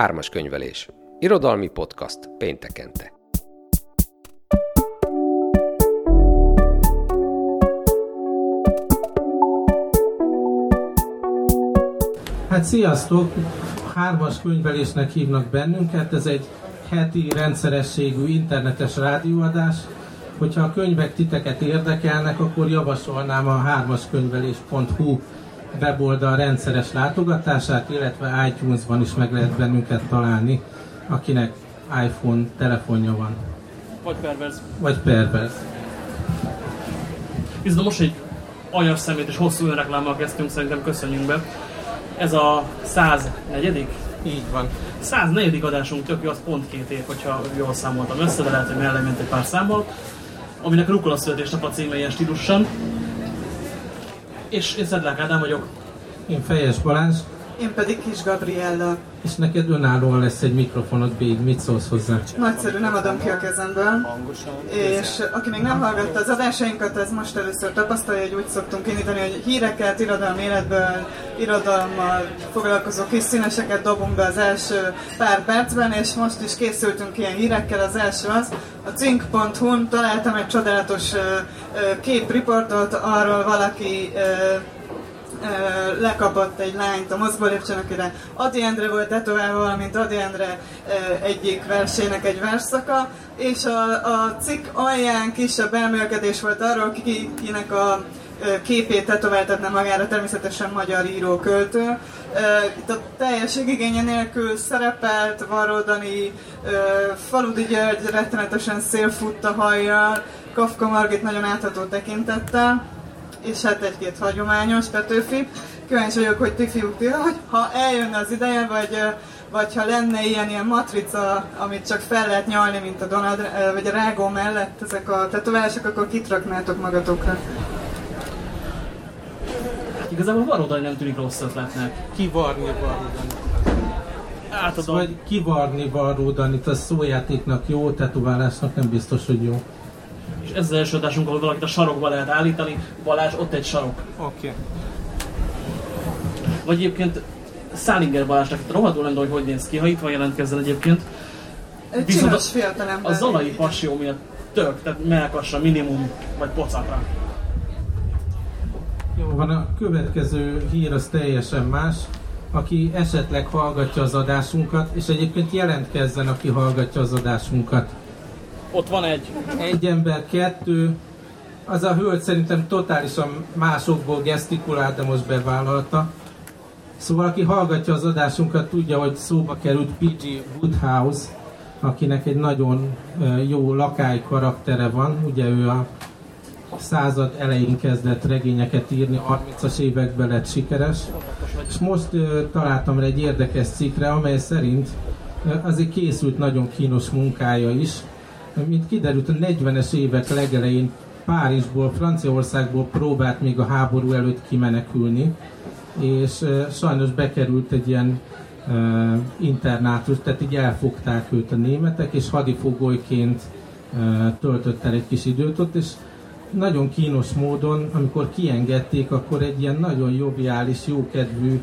Ármas könyvelés. Irodalmi podcast péntekente. Hát sziasztok! Hármas könyvelésnek hívnak bennünket, ez egy heti rendszerességű internetes rádióadás. Hogyha a könyvek titeket érdekelnek, akkor javasolnám a hármaskönyvelés.hu weboldal rendszeres látogatását, illetve iTunes-ban is meg lehet bennünket találni, akinek iPhone telefonja van. Vagy perverz. Vagy perverz. Bizony most egy anyas szemét és hosszú önreklámmal kezdtünk, szerintem köszönjünk be. Ez a 104. Így van. 104. adásunk tök jó, az pont két év, hogyha jól számoltam össze, de lehet, hogy mellé ment egy pár számmal. Aminek Rukola születésnap a címe ilyen stílusan. És én Szedlák Ádám vagyok. Én Fejes Balázs, Én pedig Kis Gabriella. és neked önállóan lesz egy mikrofonod, Bég, mit szólsz hozzá? Nagyszerű, nem adom ki a kezemből. És aki még nem hallgatta az adásainkat, ez most először tapasztalja, hogy úgy szoktunk indítani, hogy híreket, irodalmi életből, irodalommal foglalkozó kis színeseket dobunk be az első pár percben, és most is készültünk ilyen hírekkel. Az első az, a cink.hu-n találtam egy csodálatos képriportot, arról valaki lekapott egy lányt a mozgó lépcsőn, akire Adi Endre volt tetoválva, valamint Adi Endre egyik versének egy versszaka, és a, a cikk alján kisebb elmélkedés volt arról, ki, kinek a képét tetováltatna magára, természetesen magyar író költő. Itt a teljeség igénye nélkül szerepelt Varodani, Faludi György rettenetesen szélfutta hajjal, Kafka Margit nagyon átható tekintettel, és hát egy-két hagyományos Petőfi. Kíváncsi vagyok, hogy ti fiúk, ti, hogy ha eljönne az ideje, vagy, vagy ha lenne ilyen, ilyen matrica, amit csak fel lehet nyalni, mint a Donald, vagy a Rágó mellett ezek a tetoválások, akkor kit raknátok magatokra? Hát igazából Varodani nem tűnik rossz ötletnek. Kivarni varródani. Átadom. Vagy kivarni varródani, az szójátéknak jó, tetoválásnak nem biztos, hogy jó. És ez az első adásunk, ahol valakit a sarokba lehet állítani. Balázs, ott egy sarok. Oké. Okay. Vagy egyébként Szálinger Balázsnak itt rohadtul tudom, hogy hogy néz ki, ha itt van jelentkezzen egyébként. Egy Viszont csinos a- fiatalember. A Zalai passió miatt tök, tehát melkasra minimum, vagy pocakra. Jó van, a következő hír az teljesen más. Aki esetleg hallgatja az adásunkat, és egyébként jelentkezzen, aki hallgatja az adásunkat. Ott van egy. Egy ember, kettő, az a hölgy szerintem totálisan másokból gesztikulál, de most bevállalta. Szóval aki hallgatja az adásunkat, tudja, hogy szóba került P.G. Woodhouse, akinek egy nagyon jó lakály karaktere van. Ugye ő a század elején kezdett regényeket írni, 30-as években lett sikeres. És most találtam rá egy érdekes cikkre, amely szerint azért készült nagyon kínos munkája is. Mint kiderült, a 40-es évek legelején Párizsból, Franciaországból próbált még a háború előtt kimenekülni, és sajnos bekerült egy ilyen internátus, tehát így elfogták őt a németek, és hadifogolyként töltött el egy kis időt ott, és nagyon kínos módon, amikor kiengedték, akkor egy ilyen nagyon joviális, jókedvű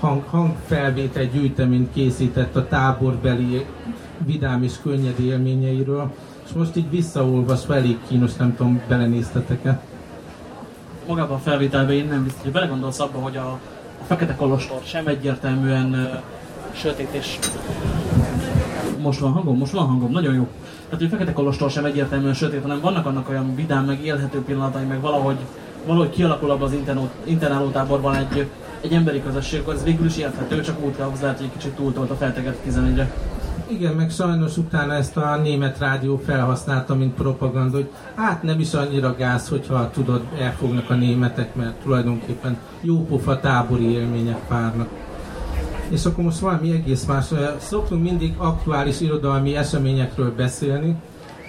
hang, hangfelvétel gyűjteményt készített a táborbeli vidám és könnyed élményeiről, és most így visszaolvasva elég kínos, nem tudom, belenéztetek-e. Magában a felvételben én nem biztos, hogy belegondolsz abba, hogy a, a fekete kolostor sem egyértelműen uh, sötét és... Most van hangom, most van hangom, nagyon jó. Tehát, hogy a fekete kolostor sem egyértelműen sötét, hanem vannak annak olyan vidám, meg élhető pillanatai, meg valahogy, valahogy kialakul abban az internálótáborban egy, egy emberi közösség, akkor ez végül is érthető, csak úgy kell hozzá, hogy egy kicsit túltolt a felteget 11-re. Igen, meg sajnos utána ezt a német rádió felhasználta, mint propaganda, hogy hát nem is annyira gáz, hogyha tudod, elfognak a németek, mert tulajdonképpen jópofa tábori élmények várnak. És akkor most valami egész más. Szoktunk mindig aktuális irodalmi eseményekről beszélni.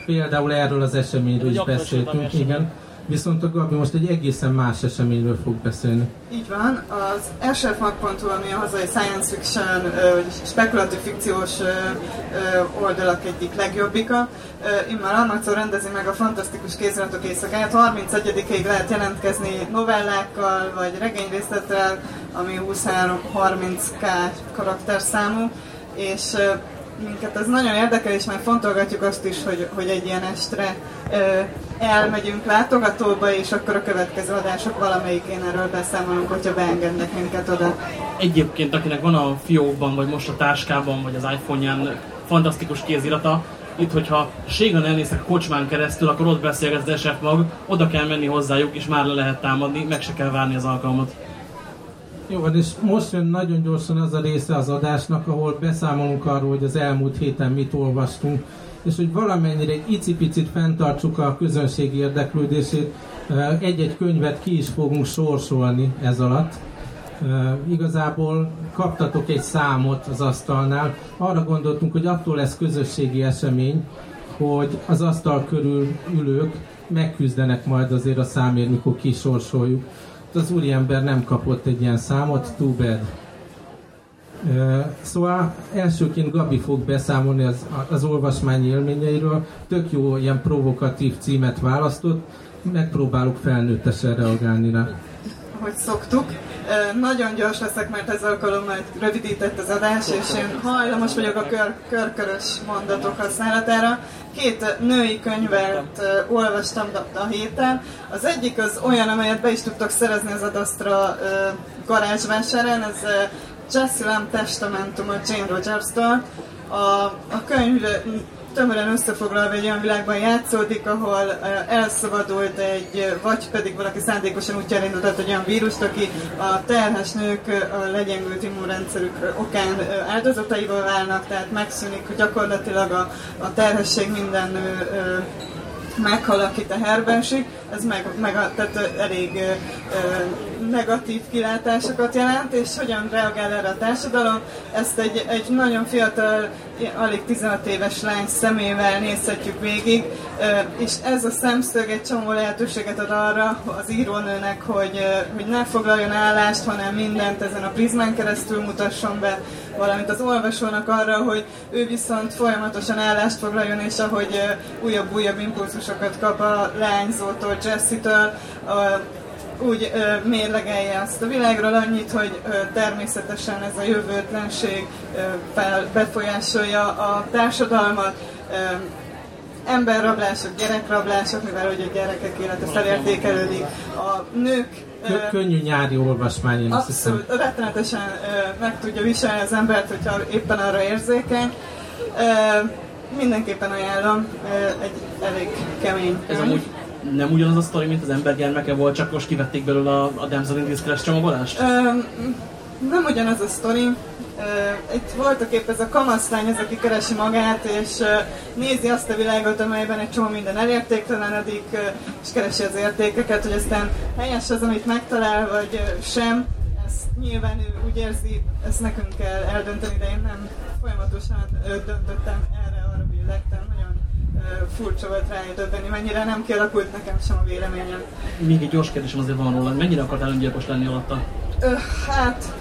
Például erről az eseményről is beszéltünk, igen. Viszont a Gabi most egy egészen más eseményről fog beszélni. Így van, az sfmag.hu, ami a hazai science fiction, spekulatív fikciós oldalak egyik legjobbika, immár harmadszor rendezi meg a fantasztikus kéziratok éjszakáját. 31-ig lehet jelentkezni novellákkal, vagy regényrészlettel, ami 23-30k karakterszámú, és minket ez nagyon érdekel, és már fontolgatjuk azt is, hogy, hogy egy ilyen estre ö, elmegyünk látogatóba, és akkor a következő adások valamelyikén erről beszámolunk, hogyha beengednek minket oda. Egyébként, akinek van a fiókban, vagy most a táskában, vagy az iPhone-ján fantasztikus kézirata, itt, hogyha ségen elnéztek a kocsmán keresztül, akkor ott beszélget az SF mag, oda kell menni hozzájuk, és már le lehet támadni, meg se kell várni az alkalmat. Jó van, és most jön nagyon gyorsan az a része az adásnak, ahol beszámolunk arról, hogy az elmúlt héten mit olvastunk, és hogy valamennyire icipicit fenntartsuk a közönség érdeklődését, egy-egy könyvet ki is fogunk sorsolni ez alatt. Igazából kaptatok egy számot az asztalnál. Arra gondoltunk, hogy attól lesz közösségi esemény, hogy az asztal körül ülők megküzdenek majd azért a számért, mikor kisorsoljuk az úriember nem kapott egy ilyen számot, too bad. Szóval elsőként Gabi fog beszámolni az, az olvasmány élményeiről. Tök jó ilyen provokatív címet választott, megpróbálok felnőttesen reagálni rá. Ahogy szoktuk. Nagyon gyors leszek, mert ez alkalommal rövidített az adás, és én hajlamos vagyok a kör, körkörös mondatok használatára. Két női könyvet olvastam a héten. Az egyik az olyan, amelyet be is tudtok szerezni az Adastra garázsvásárán, ez Jesse Lamb Testamentum a Jane Rogers-től. A, a könyv tömören összefoglalva egy olyan világban játszódik, ahol elszabadult egy, vagy pedig valaki szándékosan útjára indult egy olyan vírust, aki a terhes nők a legyengült immunrendszerük okán áldozataival válnak, tehát megszűnik gyakorlatilag a, a terhesség minden nő meghal, aki teherben ez meg, meg tehát elég ö, negatív kilátásokat jelent, és hogyan reagál erre a társadalom. Ezt egy, egy nagyon fiatal, alig 16 éves lány szemével nézhetjük végig, és ez a szemszög egy csomó lehetőséget ad arra az írónőnek, hogy, hogy ne foglaljon állást, hanem mindent ezen a prizmán keresztül mutasson be, valamint az olvasónak arra, hogy ő viszont folyamatosan állást foglaljon, és ahogy újabb-újabb impulzusokat kap a leányzótól, Jesse-től, úgy ö, mérlegelje azt a világról annyit, hogy ö, természetesen ez a jövőtlenség ö, fel, befolyásolja a társadalmat, ö, emberrablások, gyerekrablások, mivel hogy a gyerekek élete felértékelődik, a nők Kö- könnyű nyári olvasmány, én azt hiszem. rettenetesen meg tudja viselni az embert, hogyha éppen arra érzékeny. Mindenképpen ajánlom, egy elég kemény Ez amúgy nem ugyanaz a sztori, mint az ember gyermeke volt, csak most kivették belőle a, a Damsel in Distress csomagolást? Ö, nem ugyanaz a sztori. Itt voltak épp ez a kamaszlány, ez, aki keresi magát, és nézi azt a világot, amelyben egy csomó minden elértéktelenedik, és keresi az értékeket, hogy aztán helyes az, amit megtalál, vagy sem. Ezt nyilván ő úgy érzi, ezt nekünk kell eldönteni, de én nem folyamatosan döntöttem erre, arra billegtem. Furcsa volt rájötteni, mennyire nem kialakult nekem sem a véleményem. Még egy gyors kérdésem azért van róla, mennyire akartál öngyilkos lenni alatta? Ö, hát,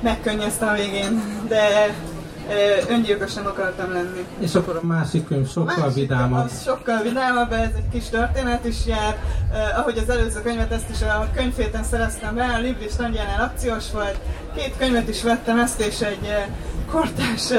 megkönnyeztem a végén, de öngyilkos nem akartam lenni. És akkor a másik könyv sokkal másik vidámabb. Az sokkal vidámabb, ez egy kis történet is jár. Uh, ahogy az előző könyvet, ezt is a könyvhéten szereztem be, a Libris nagyjánál akciós volt. Két könyvet is vettem, ezt és egy uh, kortás uh,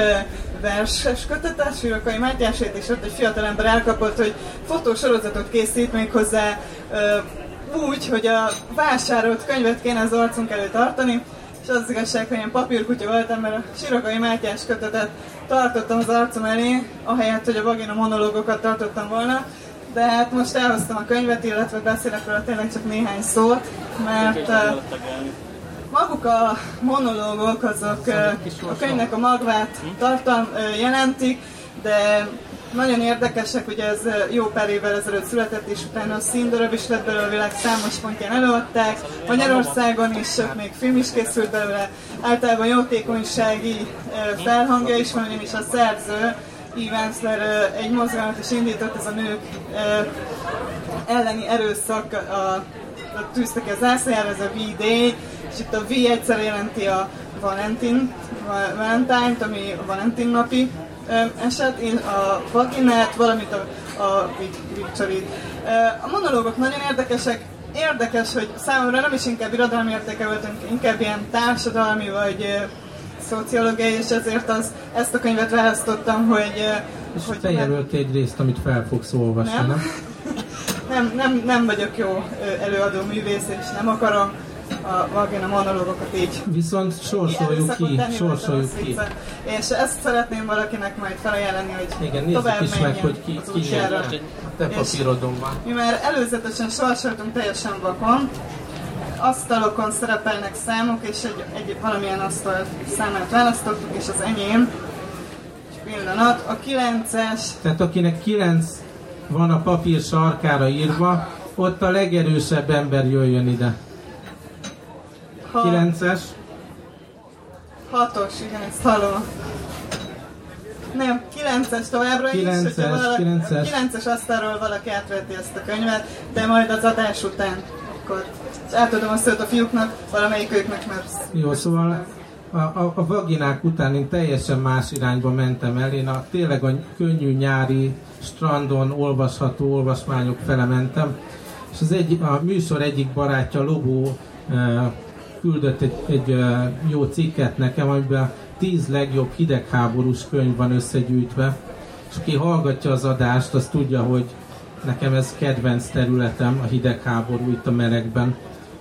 verses kötetet, Sirakai Mátyásét, és ott egy fiatalember elkapott, hogy fotósorozatot készít még hozzá uh, úgy, hogy a vásárolt könyvet kéne az arcunk előtt tartani, és az igazság, hogy én papírkutya voltam, mert a Sirakai Mátyás kötetet tartottam az arcom elé, ahelyett, hogy a vagina monológokat tartottam volna. De hát most elhoztam a könyvet, illetve beszélek róla tényleg csak néhány szót, mert maguk a monológok azok a könyvnek a magvát tartalm, jelentik, de nagyon érdekesek, ugye ez jó pár évvel ezelőtt született, és utána a színdarab is lett belőle a világ számos pontján előadták. Magyarországon is sok még film is készült belőle. Általában jótékonysági felhangja is van, is a szerző Eve egy mozgalmat is indított, ez a nők elleni erőszak, a, a tűztek az zászlajára, ez a V-Day, és itt a V egyszer jelenti a Valentin, Valentine-t, ami a Valentin napi eset, a vaginát, valamint a, a Victory. A monológok nagyon érdekesek, érdekes, hogy számomra nem is inkább irodalmi értéke voltunk, inkább ilyen társadalmi vagy szociológiai, és ezért az, ezt a könyvet választottam, hogy... És hogy te jelölt egy részt, amit fel fogsz olvasni, nem? Nem, nem, nem, nem vagyok jó előadó művész, és nem akarom a vagina monológokat így. Viszont sorsoljuk ki, sorsoljuk ki. És ezt szeretném valakinek majd felajánlani, hogy Igen, tovább is meg, hogy ki, ki te papírodon van. Mi már előzetesen sorsoltunk teljesen vakon, asztalokon szerepelnek számok, és egy, egy valamilyen asztal számát választottuk, és az enyém, pillanat, a 9-es. Tehát akinek 9 van a papír sarkára írva, ott a legerősebb ember jöjjön ide. 9-es. 6-os, igen, ezt hallom. Nem, 9-es továbbra 9-es, is, 9-es. 9-es asztalról valaki átveti ezt a könyvet, de majd az adás után akkor átadom a szót a fiúknak, valamelyikőknek, mert... Jó, szóval a, a, a vaginák után én teljesen más irányba mentem el. Én a tényleg a könnyű nyári strandon olvasható olvasmányok fele mentem, és az egy, a műsor egyik barátja, Lobó, e, küldött egy, egy jó cikket nekem, amiben tíz legjobb hidegháborús könyv van összegyűjtve, és aki hallgatja az adást, az tudja, hogy nekem ez kedvenc területem, a hidegháború itt a melegben.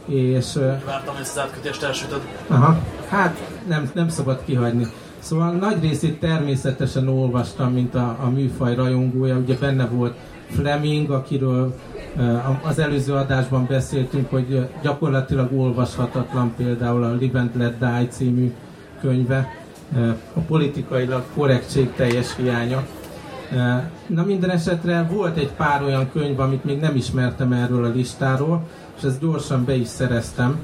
És, Vártam, hogy ezt az átkötést elsütöd. Aha, hát nem, nem szabad kihagyni. Szóval nagy részét természetesen olvastam, mint a, a műfaj rajongója. Ugye benne volt Fleming, akiről az előző adásban beszéltünk, hogy gyakorlatilag olvashatatlan például a Live and Let Die című könyve, a politikailag korrektség teljes hiánya. Na minden esetre volt egy pár olyan könyv, amit még nem ismertem erről a listáról, és ezt gyorsan be is szereztem.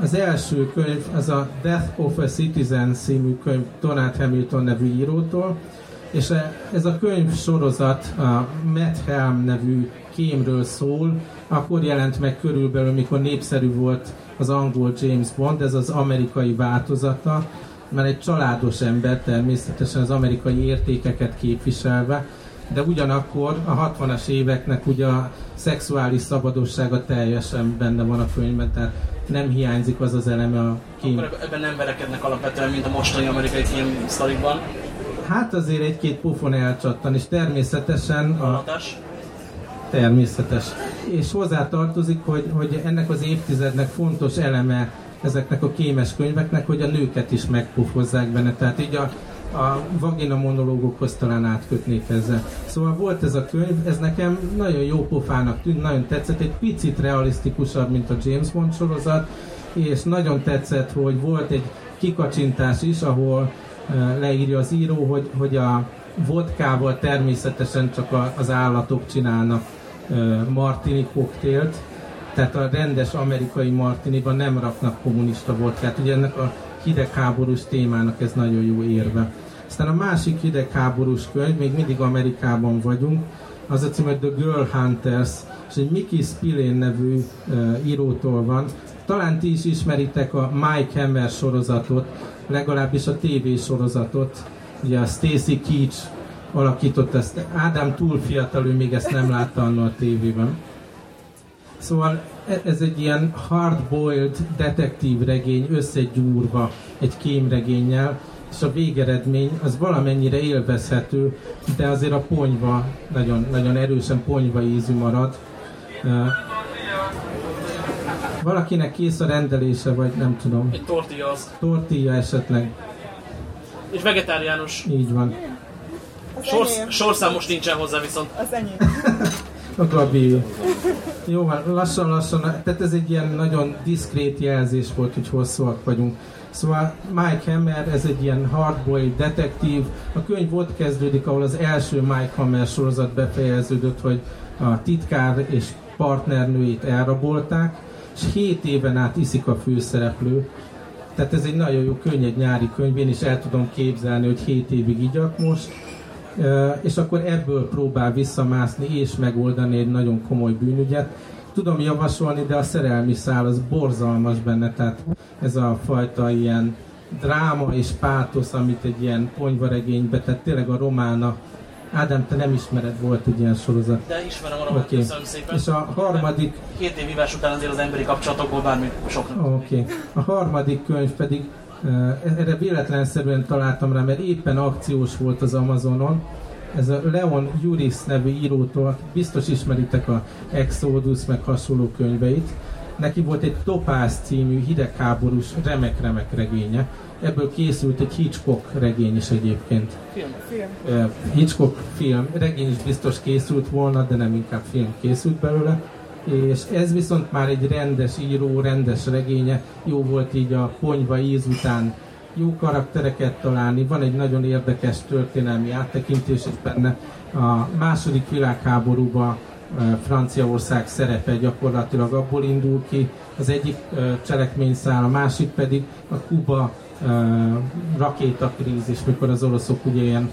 Az első könyv, az a Death of a Citizen című könyv Donald Hamilton nevű írótól, és ez a könyv sorozat a Matt nevű kémről szól, akkor jelent meg körülbelül, mikor népszerű volt az angol James Bond, ez az amerikai változata, mert egy családos ember természetesen az amerikai értékeket képviselve, de ugyanakkor a 60-as éveknek ugye a szexuális szabadossága teljesen benne van a könyvben, tehát nem hiányzik az az eleme a kém. Akkor ebben nem verekednek alapvetően, mint a mostani amerikai kém sztorikban. Hát azért egy-két pofon elcsattan, és természetesen a... Természetes. És hozzá tartozik, hogy, hogy ennek az évtizednek fontos eleme ezeknek a kémes könyveknek, hogy a nőket is megpufozzák benne. Tehát így a, a vagina monológokhoz talán átkötnék ezzel. Szóval volt ez a könyv, ez nekem nagyon jó pofának tűnt, nagyon tetszett, egy picit realisztikusabb, mint a James Bond sorozat, és nagyon tetszett, hogy volt egy kikacsintás is, ahol leírja az író, hogy, hogy a vodkával természetesen csak az állatok csinálnak martini koktélt, tehát a rendes amerikai martiniban nem raknak kommunista vodkát. Ugye ennek a hidegháborús témának ez nagyon jó érve. Aztán a másik hidegháborús könyv, még mindig Amerikában vagyunk, az a cím, hogy The Girl Hunters, és egy Mickey Spillane nevű uh, írótól van. Talán ti is ismeritek a Mike Hammer sorozatot, legalábbis a TV sorozatot. Ugye a Stacy Keach alakított ezt. Ádám túl fiatal, ő még ezt nem látta annak a tévében. Szóval e- ez egy ilyen hard-boiled detektív regény összegyúrva egy kémregénnyel, és a végeredmény az valamennyire élvezhető, de azért a ponyva nagyon, nagyon erősen ponyva ízű marad. Valakinek kész a rendelése, vagy nem tudom. Egy tortilla az. Tortilla esetleg. És vegetáriánus. Így van. Sors, sorszámos nincsen hozzá viszont. Az enyém. A Gabi. Jó, hát lassan-lassan, tehát ez egy ilyen nagyon diszkrét jelzés volt, hogy hosszúak vagyunk. Szóval Mike Hammer, ez egy ilyen hardboiled detektív. A könyv ott kezdődik, ahol az első Mike Hammer sorozat befejeződött, hogy a titkár és partnernőit elrabolták, és 7 éven át iszik a főszereplő, Tehát ez egy nagyon jó könnyed nyári könyv, én is el tudom képzelni, hogy 7 évig igyak most, és akkor ebből próbál visszamászni és megoldani egy nagyon komoly bűnügyet. Tudom javasolni, de a szerelmi szál az borzalmas benne, tehát ez a fajta ilyen dráma és pátosz, amit egy ilyen ponyvaregénybe, tehát tényleg a romána Ádám, te nem ismered, volt egy ilyen sorozat. De ismerem a romát, okay. köszönöm szépen. És a harmadik... Két év hívás után azért az emberi kapcsolatokból bármi sok Oké. Okay. A harmadik könyv pedig uh, erre véletlenszerűen találtam rá, mert éppen akciós volt az Amazonon. Ez a Leon Juris nevű írótól, biztos ismeritek a Exodus meg hasonló könyveit. Neki volt egy Topáz című hidegháborús remek-remek regénye, Ebből készült egy Hitchcock regény is egyébként. Film. film. Hitchcock film. Regény is biztos készült volna, de nem inkább film készült belőle. És ez viszont már egy rendes író, rendes regénye. Jó volt így a ponyva íz után jó karaktereket találni, van egy nagyon érdekes történelmi áttekintés is benne. A második világháborúban Franciaország szerepe gyakorlatilag abból indul ki, az egyik cselekményszál, a másik pedig a Kuba rakétakrízis, mikor az oroszok ugye ilyen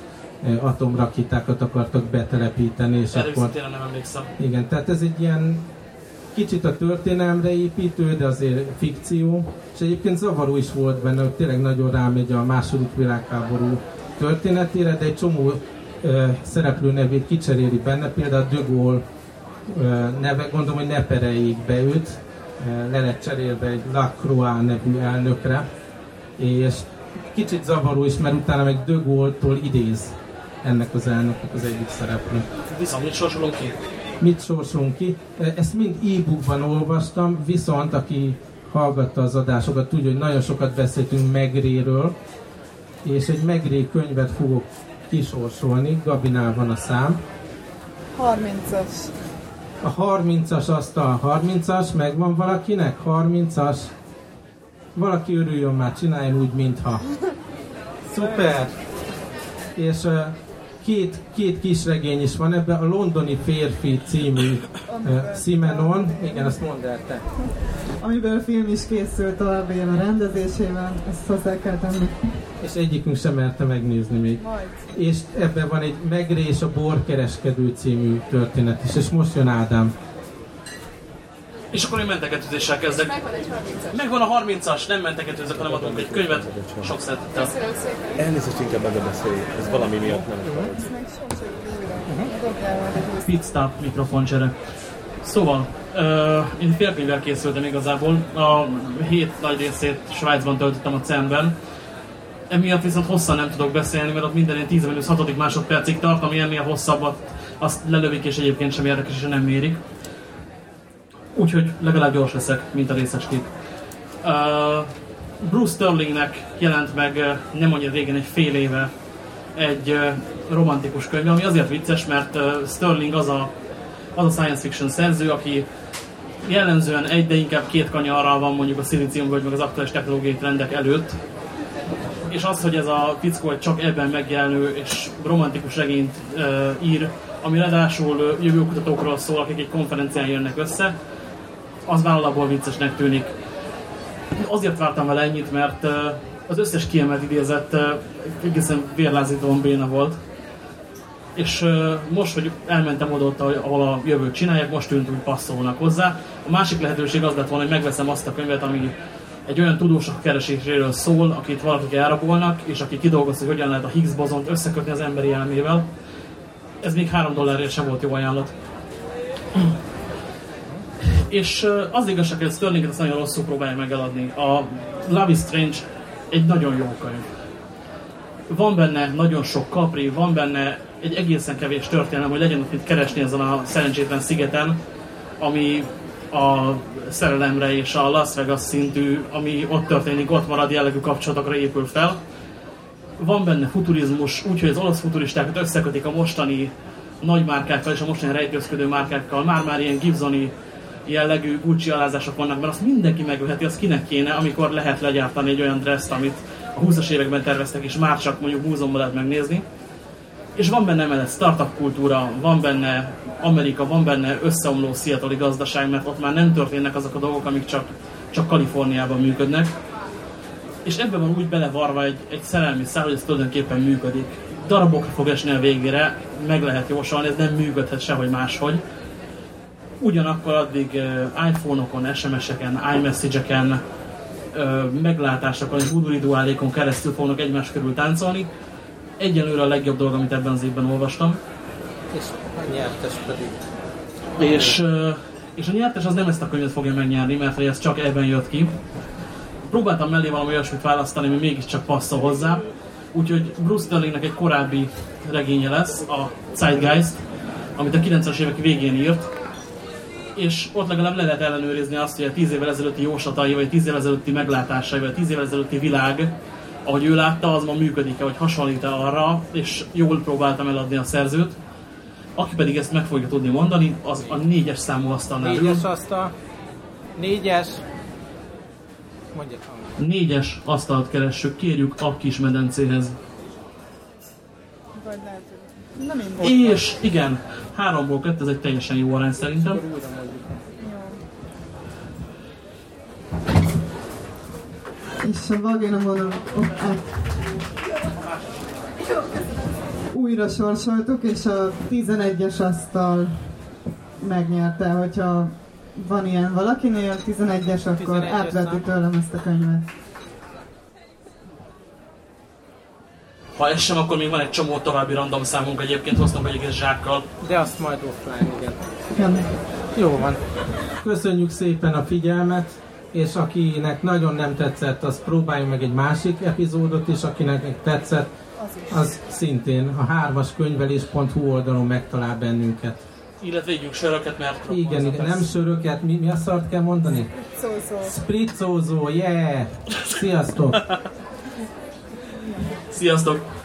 atomrakétákat akartak betelepíteni, és Erre akkor... nem emlékszem. Igen, tehát ez egy ilyen kicsit a történelemre építő, de azért fikció, és egyébként zavaró is volt benne, hogy tényleg nagyon rámegy a második világháború történetére, de egy csomó ö, szereplő nevét kicseréli benne, például De Gaulle ö, neve, gondolom, hogy ne pereljék be őt, le lett cserélve egy Lacroix nevű elnökre, és kicsit zavaró is, mert utána meg De Gaulle-tól idéz ennek az elnöknek az egyik szereplő. Viszont mit sorsolunk ki? Mit sorsolunk ki? Ezt mind e-bookban olvastam, viszont aki hallgatta az adásokat, tudja, hogy nagyon sokat beszéltünk Megréről, és egy Megré könyvet fogok kisorsolni, Gabinál van a szám. 30-as. A 30-as azt a 30-as, megvan valakinek? 30-as? Valaki örüljön már, csináljon úgy, mintha. Szuper! És uh, két, két kis regény is van ebben, a Londoni Férfi című uh, Simenon, igen, azt mondd el te. Amiből film is készült a a rendezésében, ezt hozzá kell tenni. És egyikünk sem merte megnézni még. Majd. És ebben van egy Megrés a borkereskedő című történet is, és most jön Ádám. És akkor én mentegetőzéssel kezdek. Megvan egy 30-as. Megvan a 30-as, nem mentegetőzök, hanem adunk egy könyvet. Sok szeretettel. Köszönöm szépen. Elnézést inkább ebbe beszélj, ez valami miatt nem Pit stop mikrofoncsere. Szóval, uh, én félkönyvvel készültem igazából. A hét nagy részét Svájcban töltöttem a CERN-ben. Emiatt viszont hosszan nem tudok beszélni, mert ott minden ilyen 10 6 másodpercig tart, ami ennél hosszabbat azt lelövik, és egyébként sem érdekes, és nem mérik. Úgyhogy legalább gyors leszek, mint a részecskék. Bruce Sterlingnek jelent meg nem annyira régen, egy fél éve egy romantikus könyv, ami azért vicces, mert Sterling az a, az a science fiction szerző, aki jellemzően egy, de inkább két kanyarral van mondjuk a vagy meg az aktuális technológiai trendek előtt. És az, hogy ez a fickó egy csak ebben megjelenő és romantikus regényt ír, ami ráadásul jövőkutatókról szól, akik egy konferencián jönnek össze, az vállalapból viccesnek tűnik. Azért vártam vele ennyit, mert az összes kiemelt idézet egészen vérlázítóan béna volt. És most, hogy elmentem oda, ahol a jövőt csinálják, most tűnt, hogy passzolnak hozzá. A másik lehetőség az lett volna, hogy megveszem azt a könyvet, ami egy olyan tudósok kereséséről szól, akit valakik elrabolnak, és aki kidolgozta, hogy hogyan lehet a Higgs bozont összekötni az emberi elmével. Ez még 3 dollárért sem volt jó ajánlat. És az igazság, hogy a Sterlinget azt nagyon rosszul próbálja meg eladni. A Love is Strange egy nagyon jó könyv. Van benne nagyon sok kapri, van benne egy egészen kevés történelem, hogy legyen ott mit keresni ezen a szerencsétlen szigeten, ami a szerelemre és a Las Vegas szintű, ami ott történik, ott marad jellegű kapcsolatokra épül fel. Van benne futurizmus, úgyhogy az olasz futuristákat összekötik a mostani nagy márkákkal és a mostani rejtőzködő márkákkal. Már-már ilyen Gibsoni jellegű Gucci alázások vannak, mert azt mindenki megveheti, az kinek kéne, amikor lehet legyártani egy olyan dresszt, amit a 20-as években terveztek, és már csak mondjuk múzeumban lehet megnézni. És van benne emellett startup kultúra, van benne Amerika, van benne összeomló Seattle gazdaság, mert ott már nem történnek azok a dolgok, amik csak, csak Kaliforniában működnek. és ebben van úgy belevarva egy, egy szerelmi szál, hogy ez tulajdonképpen működik. Darabokra fog esni a végére, meg lehet jósolni, ez nem működhet sehogy máshogy. Ugyanakkor addig iPhone-okon, SMS-eken, iMessage-eken, meglátásokon és uduriduálékon keresztül fognak egymás körül táncolni. Egyelőre a legjobb dolog, amit ebben az évben olvastam. És a nyertes pedig. És, és a nyertes az nem ezt a könyvet fogja megnyerni, mert hogy ez csak ebben jött ki. Próbáltam mellé valami olyasmit választani, ami mégiscsak passzol hozzá. Úgyhogy Bruce Sterlingnek egy korábbi regénye lesz, a Zeitgeist, amit a 90-es évek végén írt, és ott legalább le lehet ellenőrizni azt, hogy a 10 évvel ezelőtti jóslatai, vagy 10 évvel ezelőtti meglátásai, vagy 10 évvel ezelőtti világ, ahogy ő látta, az ma működik-e, vagy hasonlít-e arra, és jól próbáltam eladni a szerzőt. Aki pedig ezt meg fogja tudni mondani, az a négyes számú asztalnál. Négyes asztal. Négyes. Mondja. Négyes asztalt keressük, kérjük a kis medencéhez. Vagy lehet, hogy... Na mindegy. És igen, háromból kettő, ez egy teljesen jó arány szerintem. És a vagina mondom, újra sorsoltuk, és a 11-es asztal megnyerte, hogyha van ilyen valakinél, 11-es, akkor 11-es átveti tőlem ezt a könyvet. Ha ez sem, akkor még van egy csomó további random számunk egyébként, hoztunk egy egész zsákkal. De azt majd offline, igen. Igen. Jó van. Köszönjük szépen a figyelmet, és akinek nagyon nem tetszett, az próbálja meg egy másik epizódot is, akinek tetszett, az szintén a hármas könyvelés.hu oldalon megtalál bennünket. Illetve ígyünk söröket, mert... Igen, igen, nem söröket, mi, mi a szart kell mondani? Szó-szó. Spritzózó, yeah! Sziasztok! Sziasztok!